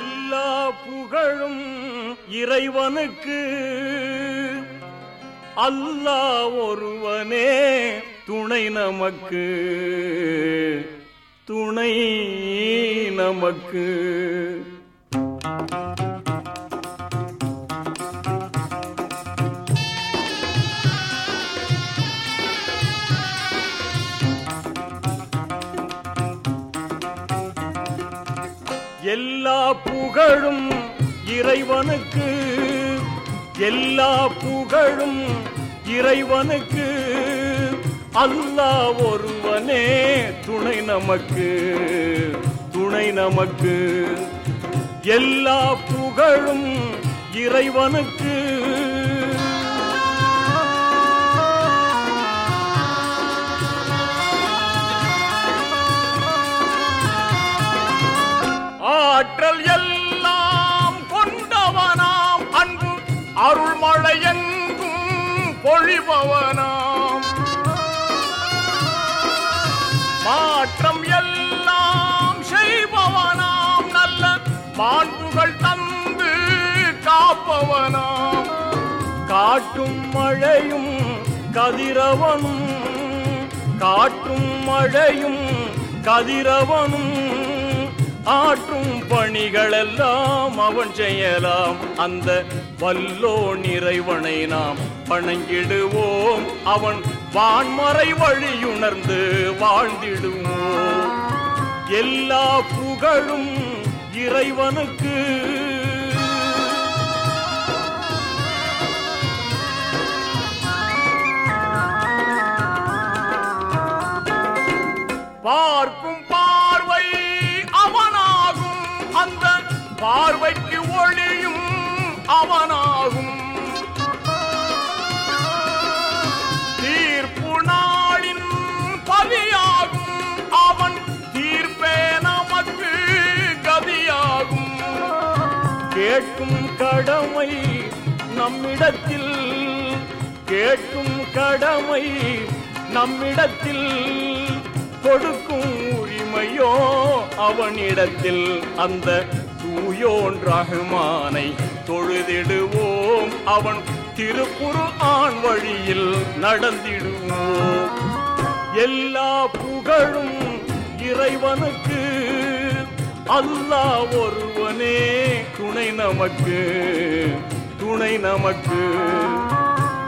எல்லா புகழும் இறைவனுக்கு. அல்லா ஒருவனே துணை நமக்கு. துணை நமக்கு. எல்லா புகழும் இறைவனுக்கு எல்லா புகழும் இறைவனுக்கு அல்லா ஒருவனே துணை நமக்கு துணை நமக்கு. எல்லா புகழும் இறைவனுக்கு ஆற்றல் எல்லாம் கொண்டவனாம். அன்பு அருள்மழை எங்கும் பொழிபவனாம். மாற்றம் எல்லாம் செய்பவனாம். நல்ல மாண்புகள் தந்து காப்பவனாம். காட்டும் மழையும் கதிரவனும் காட்டும் மழையும் கதிரவனும் ஆற்றும் பணிகளெல்லாம் அவன் செய்யலாம். அந்த வல்லோ இறைவனை நாம் பணங்கிடுவோம் அவன் வான்மறை வழியுணர்ந்து வாழ்ந்திடுவோம். எல்லா புகழும் இறைவனுக்கு பார்வைக்கு ஒளியும் அவனாகும். தீர்ப்பு நாளின் பதியாகும் அவன் தீர்ப்பே நமக்கு கதியாகும். கேட்கும் கடமை நம்மிடத்தில் கேட்கும் கடமை நம்மிடத்தில் கொடுக்கும் உரிமையோ அவனிடத்தில். அந்த தூயோன் ரஹ்மானை தொழுதிடுவோம். அவன் திருப்புரு ஆண் வழியில் நடந்திடுவோம். எல்லா புகழும் இறைவனுக்கு அல்லா ஒருவனே துணை நமக்கு துணை நமக்கு.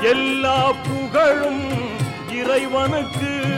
எல்லா புகழும் இறைவனுக்கு